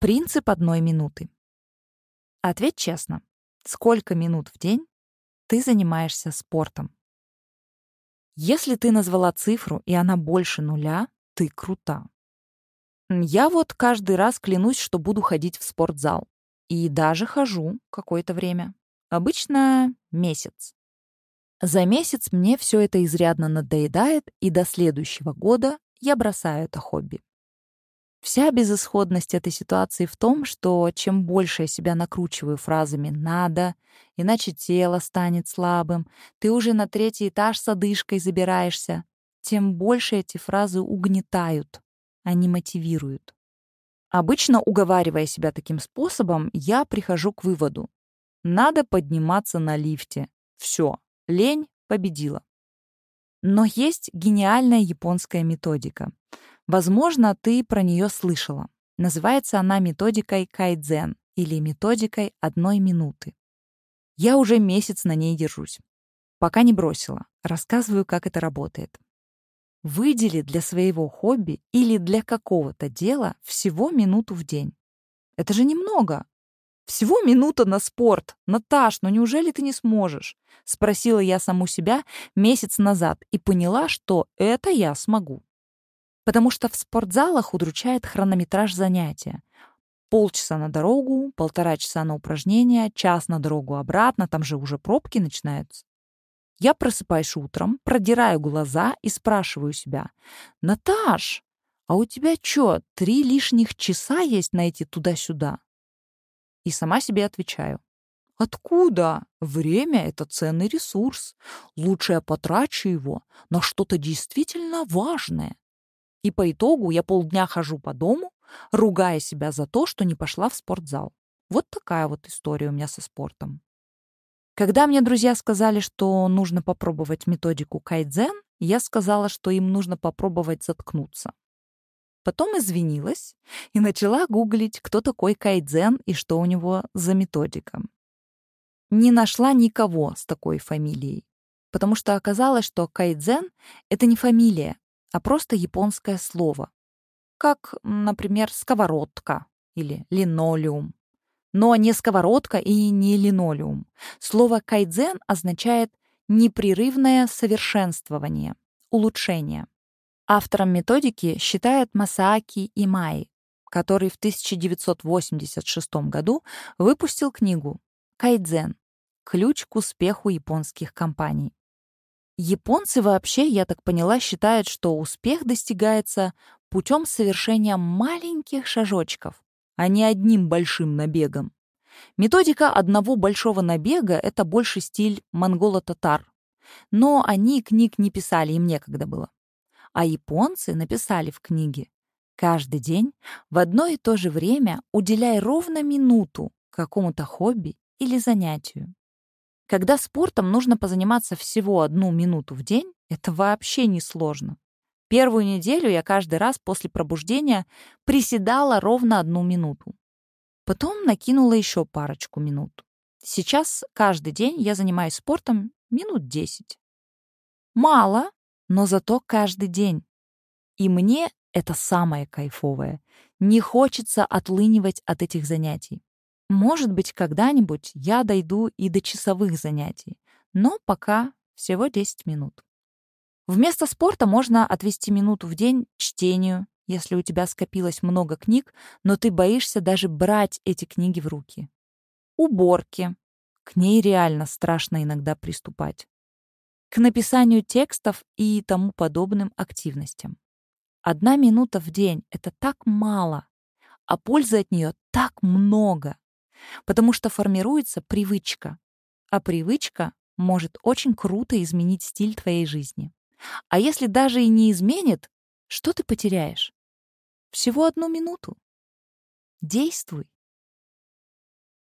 Принцип одной минуты. Ответь честно, сколько минут в день ты занимаешься спортом? Если ты назвала цифру, и она больше нуля, ты крута. Я вот каждый раз клянусь, что буду ходить в спортзал. И даже хожу какое-то время. Обычно месяц. За месяц мне все это изрядно надоедает, и до следующего года я бросаю это хобби. Вся безысходность этой ситуации в том, что чем больше я себя накручиваю фразами «надо», иначе тело станет слабым, ты уже на третий этаж с одышкой забираешься, тем больше эти фразы угнетают, а не мотивируют. Обычно, уговаривая себя таким способом, я прихожу к выводу. Надо подниматься на лифте. Все, лень победила. Но есть гениальная японская методика — Возможно, ты про нее слышала. Называется она методикой кайдзен или методикой одной минуты. Я уже месяц на ней держусь. Пока не бросила. Рассказываю, как это работает. Выдели для своего хобби или для какого-то дела всего минуту в день. Это же немного. Всего минута на спорт. Наташ, ну неужели ты не сможешь? Спросила я саму себя месяц назад и поняла, что это я смогу потому что в спортзалах удручает хронометраж занятия. Полчаса на дорогу, полтора часа на упражнения, час на дорогу обратно, там же уже пробки начинаются. Я просыпаюсь утром, продираю глаза и спрашиваю себя, «Наташ, а у тебя что, три лишних часа есть найти туда-сюда?» И сама себе отвечаю, Откуда? Время — это ценный ресурс. Лучше я потрачу его на что-то действительно важное. И по итогу я полдня хожу по дому, ругая себя за то, что не пошла в спортзал. Вот такая вот история у меня со спортом. Когда мне друзья сказали, что нужно попробовать методику кайдзен, я сказала, что им нужно попробовать заткнуться. Потом извинилась и начала гуглить, кто такой кайдзен и что у него за методика. Не нашла никого с такой фамилией, потому что оказалось, что кайдзен — это не фамилия, а просто японское слово. Как, например, сковородка или линолеум. Но не сковородка и не линолеум. Слово кайдзен означает непрерывное совершенствование, улучшение. Автором методики считают Масааки Имай, который в 1986 году выпустил книгу «Кайдзен. Ключ к успеху японских компаний». Японцы вообще, я так поняла, считают, что успех достигается путем совершения маленьких шажочков, а не одним большим набегом. Методика одного большого набега — это больше стиль монголо-татар. Но они книг не писали, им некогда было. А японцы написали в книге «Каждый день в одно и то же время уделяй ровно минуту какому-то хобби или занятию. Когда спортом нужно позаниматься всего одну минуту в день, это вообще не сложно. Первую неделю я каждый раз после пробуждения приседала ровно одну минуту. Потом накинула еще парочку минут. Сейчас каждый день я занимаюсь спортом минут 10. Мало, но зато каждый день. И мне это самое кайфовое. Не хочется отлынивать от этих занятий. Может быть, когда-нибудь я дойду и до часовых занятий, но пока всего 10 минут. Вместо спорта можно отвести минуту в день чтению, если у тебя скопилось много книг, но ты боишься даже брать эти книги в руки. Уборки. К ней реально страшно иногда приступать. К написанию текстов и тому подобным активностям. Одна минута в день — это так мало, а пользы от нее так много потому что формируется привычка. А привычка может очень круто изменить стиль твоей жизни. А если даже и не изменит, что ты потеряешь? Всего одну минуту. Действуй.